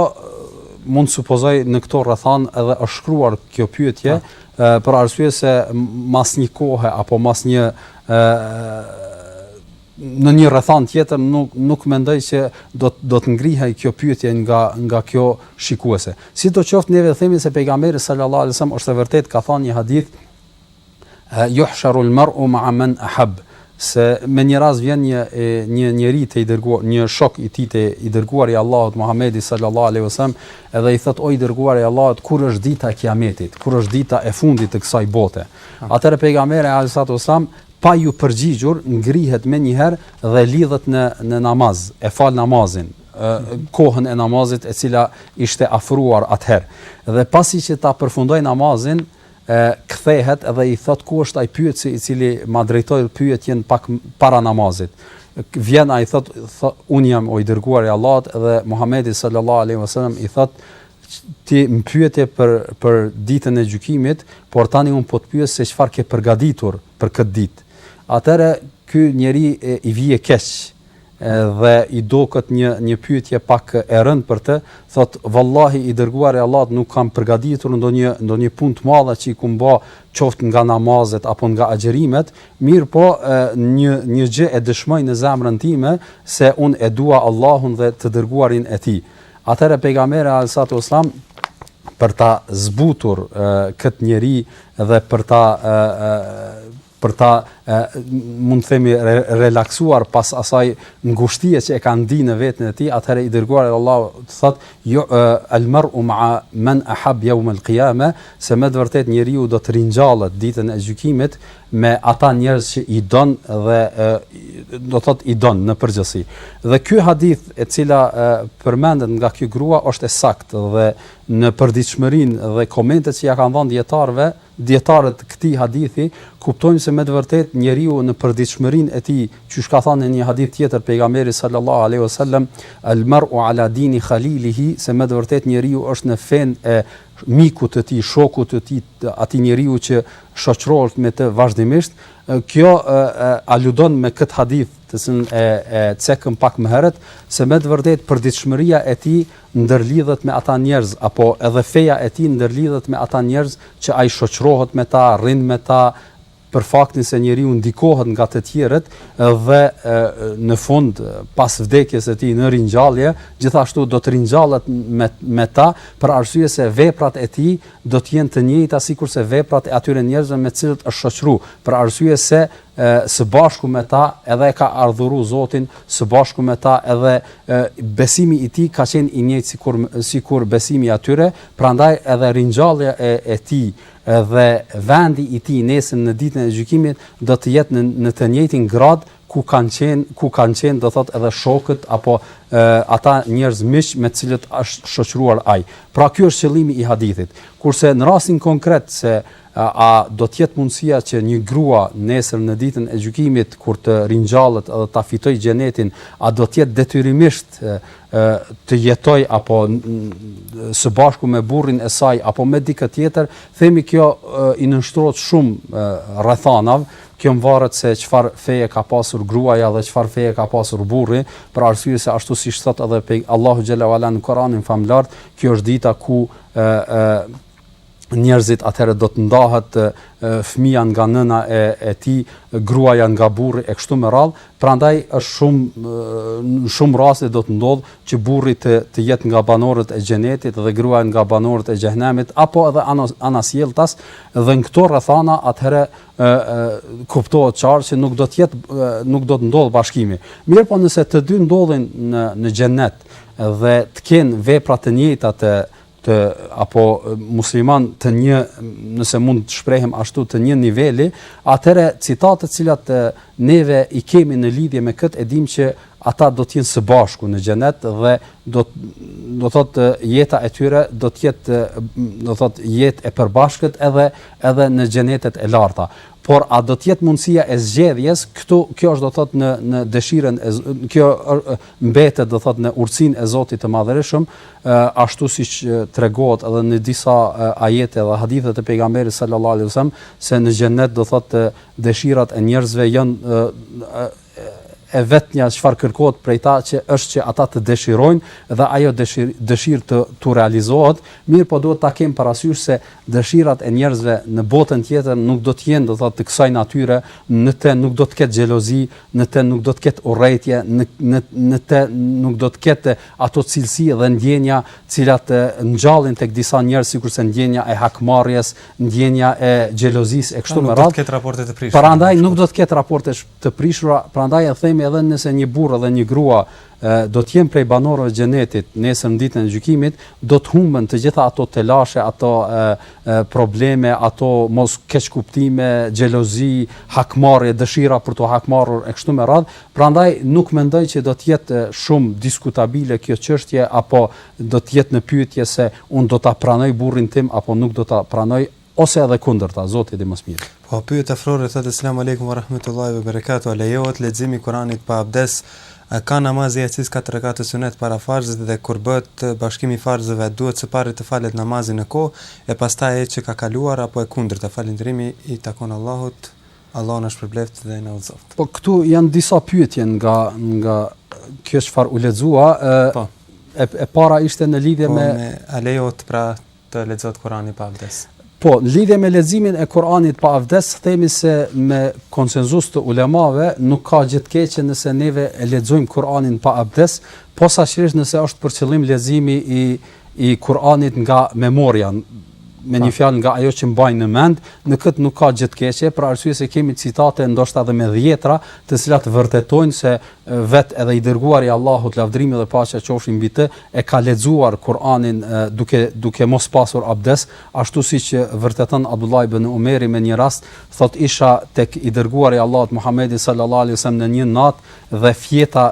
mund të supozoj në këto rrethan edhe është shkruar kjo pyetje për arsye se mas një kohe apo mas një në një rrethanë tjetër nuk nuk mendoj që do do të ngrihej kjo pyetje nga nga kjo shikuese. Sidoqoftë neve themi se pejgamberi sallallahu alajhi wasallam është e vërtetë ka thënë një hadith yuhsharu al-mar'u ma'a man ahab se me një rast vjen një e, një njeri te i dërguari, një shok i tij te i dërguari i Allahut Muhamedi sallallahu alaihi wasallam, edhe i thot o i dërguar i Allahut, kur është dita e Kiametit, kur është dita e fundit të kësaj bote. Atëherë pejgamberi alaihi wasallam pa iu përgjigjur, ngrihet menjëherë dhe lidhet në në namaz, e fal namazin, kohën e namazit e cila ishte afruar atëherë. Dhe pasi që ta përfundoi namazin, kthehet dhe i thotë ku është ai pyetësi i cili ma drejtoi pyetjen pak para namazit. Vjen ai thotë, unë jam o i dërguari i Allahut dhe Muhamedi sallallahu alaihi wasallam i thotë, Ti më pyete për për ditën e gjykimit, por tani unë po të pyes se çfarë ke përgatitur për këtë ditë. Atëherë ky njeri i vie keq dhe i duket një një pyetje pak e rëndë për të, thotë vallahi i dërguari i Allahut nuk kam përgatitur ndonjë ndonjë punë të madhe që i kum bë, qoftë nga namazet apo nga agjërimet, mirëpo një një gjë e dëshmoj në zemrën time se unë e dua Allahun dhe të dërguarin e tij. Atëherë Pejgamberi alajhis selam për ta zbutur këtë njeri dhe për ta për ta mund të themi relaksuar pas asaj ngushtie që e ka ndi në veten e tij, atëherë i dërguar i Allahut thotë ju jo, al mar'u ma'a man ahab yawm al qiyama, se me të vërtetë njeriu do të ringjallet ditën e gjykimit me ata njerëz që i don dhe do të thotë i don në përgjithësi. Dhe ky hadith e cila e, përmendet nga kjo grua është e saktë dhe në përditshmërinë dhe komentet që ja kanë dhënë dijetarëve, dijetarët këtij hadithi kuptojmë se me të vërtetë njeriu në përditshmërinë e tij, qysh ka thënë në një hadith tjetër pejgamberi sallallahu alaihi wasallam, al mar'u ala dini khalilihi, se me të vërtetë njeriu është në fenë e mikut të tij, shokut të tij, atij njeriu që shoqërohet me të vazhdimisht, kjo aludon me këtë hadith të cilin e e cekëm pak më herët se me të vërtetë përditshmëria e tij ndërlidhet me ata njerëz apo edhe feja e tij ndërlidhet me ata njerëz që ai shoqërohet me ta, rrin me ta, për faktin se njeriu ndikohet nga të tjerët dhe në fund pas vdekjes së tij në ringjallje, gjithashtu do të ringjallet me me ta për arsye se veprat e tij do të jenë të njëjta sikurse veprat e atyre njerëzve me të cilët është shoqëru, për arsye se e, së bashku me ta edhe e ka adhuru Zotin, së bashku me ta edhe e, besimi i tij ka qenë i njëjtë sikur sikur besimi i atyre, prandaj edhe ringjallja e e tij dhe vendi i tij nesër në ditën e gjykimit do të jetë në në të njëjtin grad ku kanë qenë ku kanë qenë do thotë edhe shokët apo e, ata njerëz miq me të cilët është shoqëruar ai. Pra ky është qëllimi i hadithit. Kurse në rastin konkret se a, a do të jetë mundësia që një grua nesër në ditën e gjykimit kur të ringjallet edhe ta fitojë xhenetin, a do të jetë detyrimisht të jetojë apo së bashku me burrin e saj apo me dikë tjetër, themi kjo i nënshtrohet shumë rrethanav, kjo mvaret se çfarë feje ka pasur gruaja dhe çfarë feje ka pasur burri, për arsye se ashtu siç thot edhe pej Allahu xhelle ue ala në Kur'anin famëlartë, kjo është dita ku ë ë njerëzit atëherë do të ndahet fëmija nga nëna e e tij, gruaja nga burri e kështu me radhë, prandaj është shumë në shumë raste do të ndodhë që burri të të jetë nga banorët e xhenetit dhe gruaja nga banorët e xhehenemit apo edhe anasjelltas dhe në këto rrethana atëherë kuptohet qartë që nuk do të jetë nuk do të ndodhë bashkimi. Mirpo nëse të dy ndodhin në në xhenet dhe të kenë vepra të njëjta të të apo musliman të një nëse mund të shprehem ashtu të një niveli, atëre citatet të cilat neve i kemi në lidhje me këtë e dimë që ata do të jenë së bashku në xhenet dhe do do thotë jeta e tyre do të jetë do thotë jetë e përbashkët edhe edhe në xhenetet e larta por a do të jetë mundësia e zgjedhjes këtu kjo është do thot në në dëshirën e, kjo mbetet do thotë në urtësinë e Zotit të Madhërishëm, ashtu siç tregohet edhe në disa ajete dhe hadithe të Pejgamberit sallallahu alejhi wasallam se në xhenet do thotë dëshirat e njerëzve janë e vetmja çfarë kërkohet prej ta që është që ata të dëshirojnë dhe ajo dëshirë dëshirë t'u realizohet, mirëpo duhet ta kem parasysh se Dëshirat e njerëzve në botën tjetër nuk do të jenë, do të thotë, të kësaj natyre, në të nuk do të ketë xhelozi, në të nuk do të ketë urrejtje, në në në të nuk do të ketë ato cilësi dhe ndjenja të cilat ngjallin tek disa njerëz sikurse ndjenja e hakmarrjes, ndjenja e xhelozisë e kështu me radhë. Prandaj nuk do të ketë raporte të prishura, prandaj e themi edhe nëse një burrë dhe një grua do të jenë prej banorëve të Xhenetit nesër në ditën e gjykimit, do të humbin të gjitha ato telashe, ato probleme, ato mos keqkuptime, xhelozi, hakmarrje, dëshira për t'u hakmarrë e kështu me radhë. Prandaj nuk mendoj që do të jetë shumë diskutabile kjo çështje apo do të jetë në pyetje se unë do ta pranoj burrin tim apo nuk do ta pranoj Ose edhe kundërta, Zoti e di më së miri. Po pyet Afrorja thotë selam alejkum warahmetullahi wabarakatuh a lejohet leximi i Kuranit pa abdes a ka namazi i jacisë katër rekate sunet para farzit dhe kur bëhet bashkimi i farzeve a duhet së pari të falet namazi në kohë e pastaj ai që ka kaluar apo e kundërta falënderimi i takon Allahut Allahu na shpërbleftë dhe na udhëzoftë Po këtu janë disa pyetje nga nga kjo çfarë u lexua e po. e para ishte në lidhje po, me, me a lejohet pra të lexohet Kurani pa abdes? Po, në lidhje me leximin e Kuranit pa abdes, themi se me konsenzus të ulemave nuk ka gjë të keqe nëse neve e lexojmë Kuranin pa abdes, posaçërisht nëse është për qëllim leximi i i Kuranit nga memoria, me një fjalë nga ajo që mbajmë në mend, në këtë nuk ka gjë të keqe, për arsye se kemi citate ndoshta edhe me dhjetra, të cilat vërtetojnë se vetë edhe i Dërguari i Allahut lavdërimi dhe paqja qofshin mbi të e ka lexuar Kur'anin duke duke mos pasur abdes, ashtu siç vërteton Abdullah ibn Umeri me një rast, thotë isha tek i Dërguari i Allahut Muhammedi sallallahu alejhi ve sellem në një natë dhe fjeta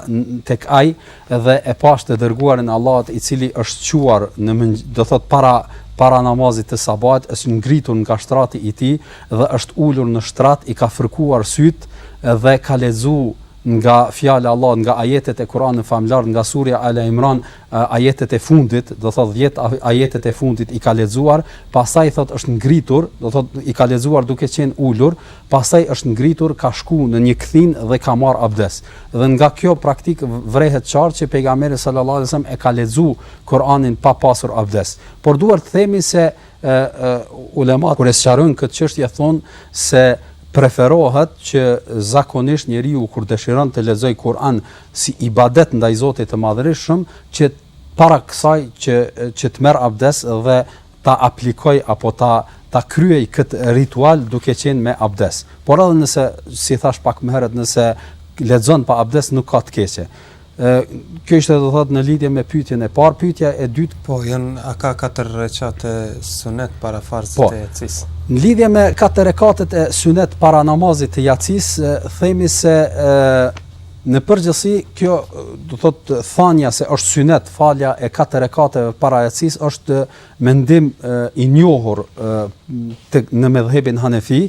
tek ai dhe e pashë të Dërguarin e Allahut i cili është çuar në mëngjes, do thotë para para namazit të sabahit është ngritur nga shtrati i tij dhe është ulur në shtrat i ka fërkuar sytë dhe ka lexuar nga fjala e Allahut, nga ajetet e Kur'anit famëlartë, nga surja Al Imran, ajetet e fundit, do thotë dhjetë ajetet e fundit i ka lexuar, pastaj thotë është ngritur, do thotë i ka lexuar duke qenë ulur, pastaj është ngritur, ka shku në një kthinë dhe ka marrë abdes. Dhe nga kjo praktikë vrehet qartë që pejgamberi sallallahu alajhi wasallam e ka lexuar Kur'anin pa pasur abdes. Por duhet të themi se e, e ulemat kur e sqarojnë këtë çështje thonë se preferohet që zakonisht njeriu kur dëshiron të lexojë Kur'an si ibadet ndaj Zotit të Madhërishëm që para kësaj që që të merr abdes dhe ta aplikojë apo ta ta kryejë kët ritual duke qenë me abdes. Por edhe nëse si thashë pak më herët nëse lexon pa abdes nuk ka të keqe. Ë kjo ishte do thot në lidhje me pyetjen e parë, pyetja e dytë. Po, a ka katër rekate sunet para farzit po, të jacis. Në lidhje me katër rekatet sunet para namazit të jacis, themi se ë në përgjithësi kjo do thot thanja se është sunet falja e katër rekateve para jacis është mendim e, i njohur e, të, në medhhebin Hanefi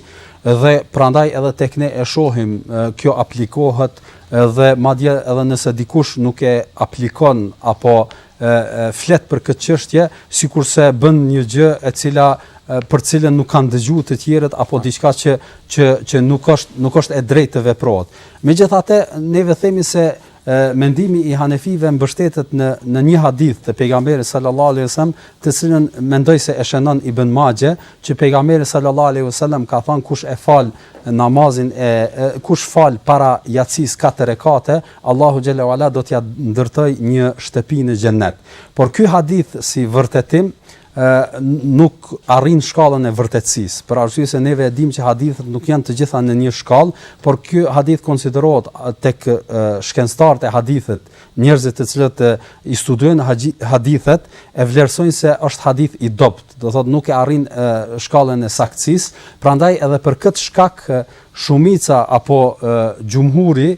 dhe prandaj edhe tek ne e shohim e, kjo aplikohet Edhe madje edhe nëse dikush nuk e aplikon apo flet për këtë çështje, sikurse bën një gjë e cila për të cilën nuk kanë dëgjuar të tjerët apo diçka që që që nuk është nuk është e drejtë të veprohet. Megjithatë, neve themi se mendimi i hanefive mbështetet në në një hadith të pejgamberit sallallahu alaihi wasallam, të cilën mendoj se e shënon Ibn Maxhe, Që Pejgamberi sallallahu alejhi ve sellem ka thënë kush e fal namazin e kush fal para jacisë katër rekate, Allahu xhelle ue ala do t'ia ndërtojë një shtëpi në xhennet. Por ky hadith si vërtetim nuk arrin shkallën e vërtetësisë, për arsye se neve e dimë që hadithet nuk janë të gjitha në një shkallë, por ky hadith konsiderohet tek shkencëtarët e hadithit, Njerëzit të cilët i studiojnë hadithet e vlerësojnë se është hadith i dobët, do thotë nuk e arrin shkallën e saktësisë, prandaj edhe për këtë shkak shumica apo xhumhuri,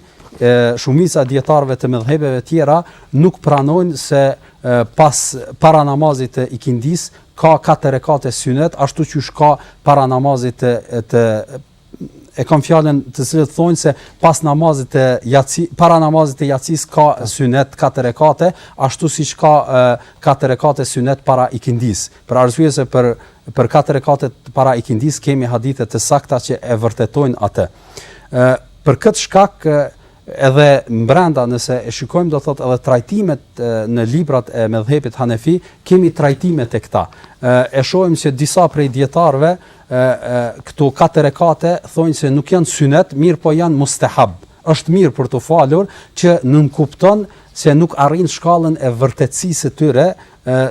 shumica e dijetarëve të medhhebeve të tjera nuk pranojnë se pas para namazit të ikindis ka katër rekate synet ashtu qysh ka para namazit të të e kam fjalën të cilët thonë se pas namazit të jaci, para namazit të jacisë ka synet katër rekate, ashtu siç ka katër rekate synet para ikindisë. Për arsye se për për katër rekate para ikindisë kemi hadithe të sakta që e vërtetojnë atë. Ë për këtë shkak Edhe mbrenda nëse e shikojmë do thotë edhe trajtimet në librat e medhhebit hanefi kemi trajtime te këta. E shohim se disa prej dijetarëve këto katër rekate thonë se nuk janë synet, mirëpo janë mustehab. Është mirë për t'u falur që nënkupton se nuk arrin shkallën e vërtetësisë së tyre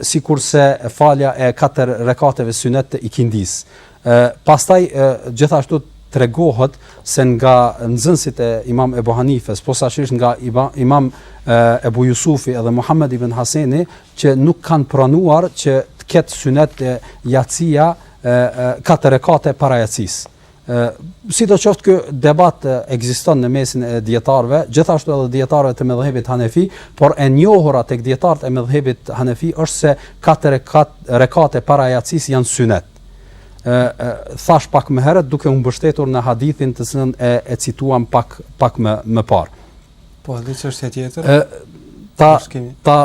sikurse falja e katër rekateve synet të ikindisë. E, pastaj e, gjithashtu tregohet se nga nxënësit e Imam Ebu Hanifes, posaçërisht nga Imam Ebu Jusufi edhe Muhammed ibn Haseni, që nuk kanë pranuar që të ketë synet jacia katër rekate para jacisë. Sidoqoftë ky debat ekziston në mesin e dijetarëve, gjithashtu edhe dijetarëve të medhhebit Hanefi, por e njohura tek dijetarët e medhhebit Hanefi është se katër rekate para jacisë janë synet. thashë pak më herët duke u mbështetur në hadithin të cilin e, e cituam pak pak më më parë. Po, dhe çështja tjetër? Ë ta ta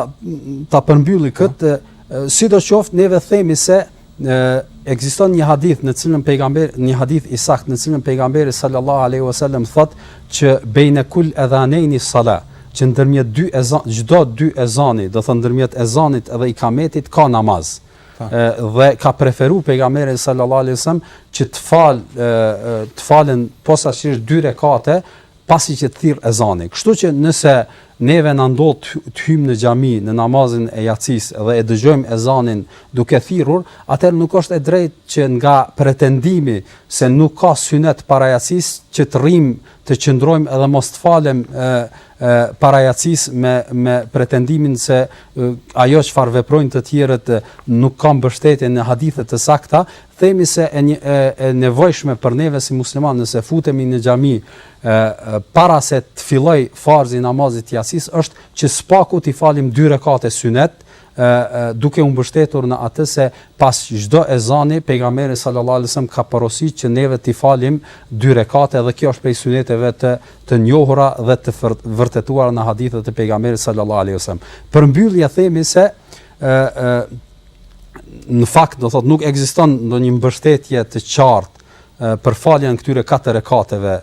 ta përmbylli po. këtë, sidoqoftë neve themi se ë ekziston një hadith në cilin pejgamber një hadith i saktë në cilin pejgamberi sallallahu alaihi wasallam thotë që bejne kul-li edhanejni sala që ndërmjet dy ezan çdo dy ezani domethënë ndërmjet ezanit dhe ikametit ka namaz dhe ka preferu pejgamberi sallallahu alaihi wasallam që të fal të falen posaçërisht dy rekate pasi që të thirr ezani. Kështu që nëse neve na ndodh të hyjmë në xhami në namazin e jacisë dhe e dëgjojmë ezanin duke thirrur, atëherë nuk është e drejtë që nga pretendimi se nuk ka synet para jacisë që të rrimë të qëndrojmë edhe mos të falem para jacisë me me pretendimin se ajo çfarë veprojnë të tjerët nuk ka mbështetje në hadithe të sakta, themi se e një e, e nevojshme për neve si muslimanë nëse futemi në xhami e, para se të fillojë farzi i namazit të jacisë është që së paku të falim dy rekate synet, duke u mbështetur në atë se pas çdo ezani pejgamberi sallallahu alajhi wasallam ka porositur që neve të falim dy rekate dhe kjo është prej syneteve të të njohura dhe të vërtetuara në hadithe të pejgamberit sallallahu alaihi wasallam. Përmbyllje themi se ë ë në fakt do thotë nuk ekziston ndonjë mbështetje të qartë për faljen e këtyre katër rekateve,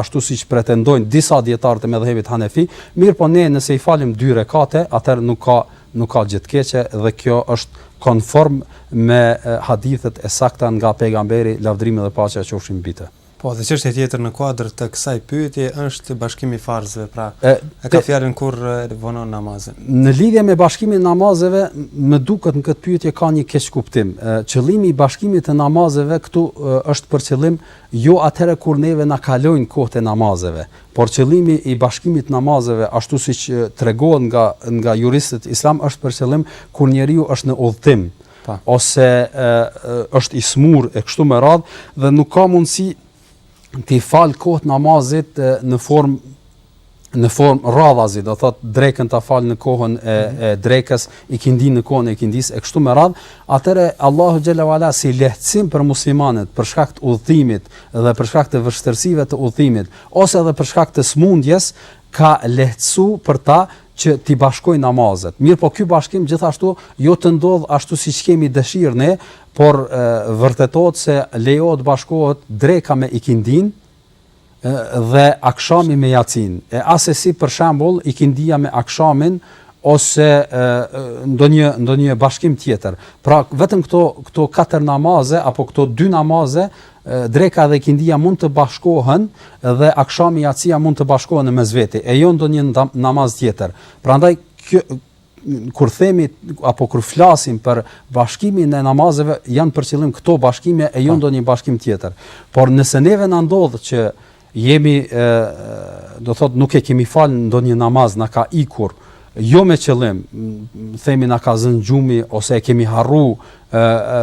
ashtu siç pretendojnë disa dijetarë të medhhebit Hanefi, mirëpo ne nëse i falim dy rekate, atëherë nuk ka nuk ka gjë të keqe dhe kjo është konform me hadithet e sakta nga pejgamberi lavdërimi dhe paqja qofshin mbi të. Po dhe çështje tjetër në kuadër të kësaj pyetje është bashkimi i farzëve, pra e, e ka fjalën kur vonon namazin. Në lidhje me bashkimin e namazeve, më duket në këtë pyetje ka një keqkuptim. Qëllimi i bashkimit të namazeve këtu është për qëllim jo atëherë kur neve na kalojnë kohët e namazeve, por qëllimi i bashkimit të namazeve ashtu siç tregohet nga nga juristët islam është për qëllim kur njeriu është në udhëtim, ose është i smur e kështu me radhë dhe nuk ka mundësi t'i fal kohët e namazit në formë në formë radhazi, do thot drekën ta fal në kohën e, e drekës, ikindin në kohën e ikindis e kështu me radh, atëre Allahu xhel-le ue ala si lehtësim për muslimanët për shkak të udhëtimit dhe për shkak të vështirësive të udhëtimit ose edhe për shkak të smundjes ka lehtësu për ta që t'i bashkojë namazet. Mirëpo ky bashkim gjithashtu jo të ndodhë ashtu siç kemi dëshirë ne, por vërtetohet se lejohet bashkohet dreka me ikindinë dhe akshami me jacinë. E asesi për shembull ikindia me akshamin ose ndonjë ndonjë bashkim tjetër. Pra vetëm këto këto katër namaze apo këto dy namaze Dreka dhe ikindia mund të bashkohen dhe akshami jacia mund të bashkohen në mes veti, e jo ndonjë namaz tjetër. Prandaj kjo kur themi apo kur flasim për bashkimin e namazeve janë për qëllim këto bashkime e jo ndonjë bashkim tjetër. Por nëse neve na ndodh që Jemi do të thotë nuk e kemi fal ndonjë namaz na ka ikur jo me qëllim themi na ka zënë gjumi ose e kemi harru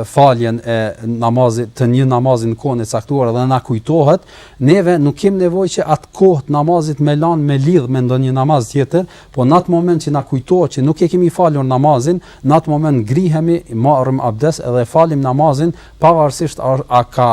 faljen e namazit të një namazi në kohën e caktuar dhe na kujtohet neve nuk kemi nevojë që atë kohë të namazit me lan me lidh me ndonjë namaz tjetër po në atë moment që na kujtohet që nuk e kemi falur namazin në atë moment ngrihemi marrim abdes edhe falim namazin pavarësisht a, a ka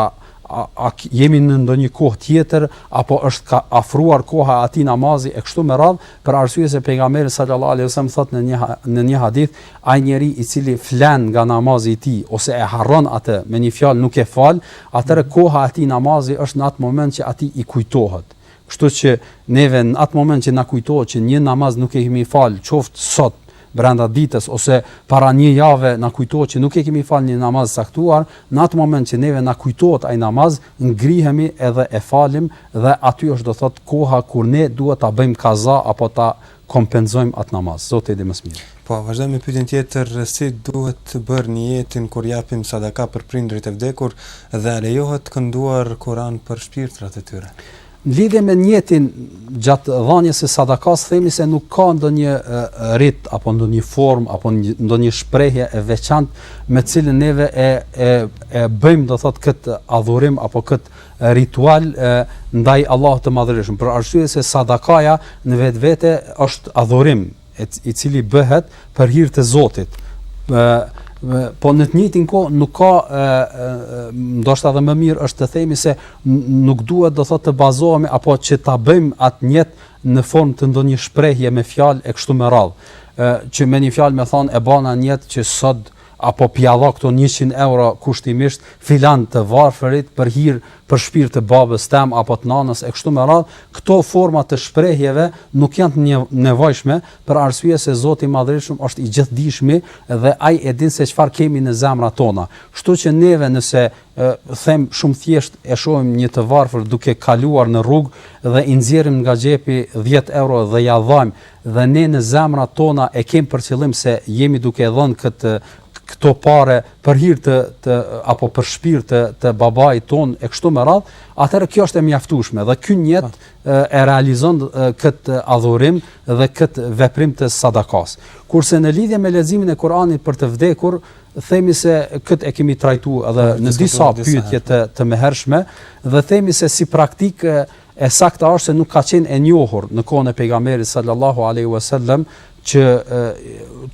a jemi në ndonjë kohë tjetër apo është ka afruar koha e atij namazi e kështu me radhë, për arsye se pejgamberi salallahu alejhi ue selem thotë në një në një hadith, ai njeri i cili flen nga namazi i tij ose e harron atë, me një fjalë nuk e fal, atëherë koha e atij namazi është në atë moment që atij i kujtohet. Kështu që neve në atë moment që na kujtohet që një namaz nuk e kemi falë, qoftë sot, brenda ditës ose para një jave na kujtohet që nuk e kemi falë një namaz të caktuar, në atë moment që neve na kujtohet ai namaz, ngrihemi edhe e falim dhe aty është do thotë koha kur ne duhet ta bëjmë kaza apo ta kompenzojmë atë namaz. Zoti e di më së miri. Po, vazhdojmë me pyetjen tjetër, si duhet të bërë nijetin kur japim sadaka për prindërit e vdekur dhe a lejohet të kënduar Kur'an për shpirtrat e tyre? Në lidhje me nijetin gjatë dhanjes së sadakas themi se nuk ka ndonjë rit apo ndonjë formë apo ndonjë shprehje e veçantë me të cilën neve e e e bëjmë do thot kët adhurim apo kët ritual e, ndaj Allahut të Madhërishëm. Për arsye se sadakaja në vetvete është adhurim, i cili bëhet për hir të Zotit. Po në të njëjtin kohë nuk ka ndoshta edhe më mirë është të themi se nuk duhet do thotë të bazohemi apo që ta bëjmë atë njet në formë të ndonjë shprehje me fjalë e kështu me radhë. Ë që me një fjalë me thanë e bana njet që sot apo po ia fali këto njëqind euro kushtimisht filan të varfërit për hir, për shpirt të babës tem apo të nanës e kështu me radhë këto forma të shprehjeve nuk janë të nevojshme për arsye se Zoti i Madhërishëm është i gjithdijshmi dhe ai e din se çfarë kemi në zemrat tona kështu që neve nëse them shumë thjesht e shohim një të varfër duke kaluar në rrugë dhe i nxjerrim nga xhepi 10 euro dhe ja dhajmë dhe ne në zemrat tona e kemi për qëllim se jemi duke dhënë këtë këto pare për hir të të apo për shpirt të të babait tonë e kështu me radh, atëherë kjo është e mjaftueshme dhe ky njet e realizon këtë adhurim dhe këtë veprim të sadakas. Kurse në lidhje me leximin e Kuranit për të vdekur, themi se këtë e kemi trajtu edhe në disa pyetje të të mëhershme dhe themi se si praktikë e sakta është se nuk ka qenë e njohur në kohën e pejgamberit sallallahu alaihi wasallam që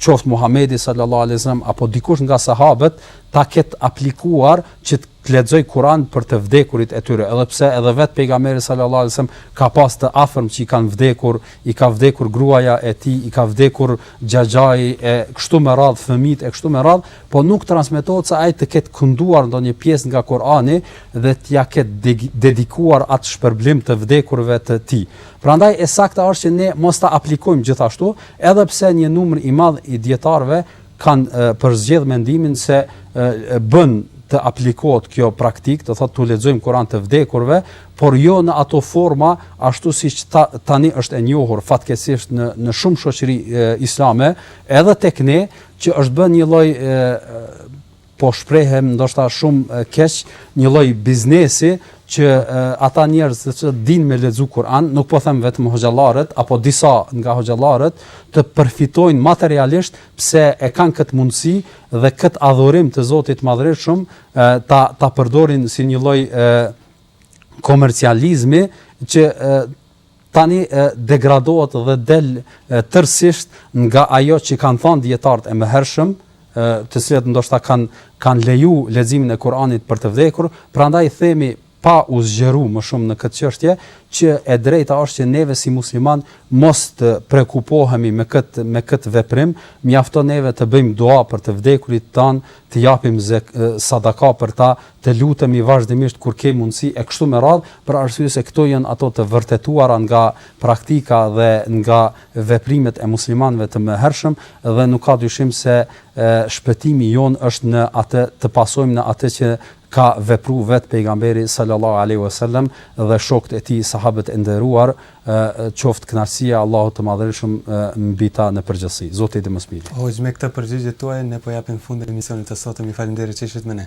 qoftë Muhamedi sallallahu alaihi wasallam apo dikush nga sahabët ta ketë aplikuar që të të lexojë Kuran për të vdekurit e tyre, edhe pse edhe vetë Pejgamberi sallallahu alejhi ve sellem ka pas të afërm që i kanë vdekur, i ka vdekur gruaja e tij, i ka vdekur xhaxhai e kështu me radhë fëmijët e kështu me radhë, po nuk transmetohet se ai të ketë kënduar ndonjë pjesë nga Kurani dhe t'ia ketë dedikuar atë shpërblim të vdekurve të tij. Prandaj e sakta është që ne mos ta aplikojmë gjithashtu, edhe pse një numër i madh i dijetarëve kanë përzgjedhë mendimin se bën të aplikohet kjo praktikë, do thotë tu lexojmë Kur'an të vdekurve, por jo në ato forma ashtu siç ta, tani është e njohur fatkeqësisht në në shumë shoqëri islame, edhe tek ne që është bë një lloj po shprehem ndoshta shumë keq, një lloj biznesi që ata njerëz që dinë me lexu Kur'an, nuk po them vetëm hoxhallarët apo disa nga hoxhallarët, të përfitojnë materialisht pse e kanë këtë mundësi dhe këtë adhurim të Zotit të Madhërishëm ta ta përdorin si një lloj komercializmi që tani degradohet dhe del tërësisht nga ajo që kanë thënë dijetarët e mëhershëm, të cilët ndoshta kanë kanë leju leximin e Kur'anit për të vdekur, prandaj themi pa u zgjeru më shumë në këtë çështje, që e drejta është që neve si musliman mos të preokupohemi me kët me kët veprim, mjafton neve të bëjmë dua për të vdekurit tanë, të japim zek, sadaka për ta, Të lutemi vazhdimisht kur kemi mundësi e kështu me radhë, për arsye se këto janë ato të vërtetuara nga praktika dhe nga veprimet e muslimanëve të mëhershëm dhe nuk ka dyshim se shpëtimi jonë është në atë të pasojmë në atë që ka vepru vetë Pejgamberi sallallahu alejhi ve sellem dhe shokët e tij sahabët e nderuar qoftë kënaqësia e Allahut të Madhërishëm mbi ta në përgjithësi. Zoti i di më së miri. Hoxhë me këtë përgjigje tuaj ne po japim fund emisionit të sotëm, ju faleminderit që ishit me ne.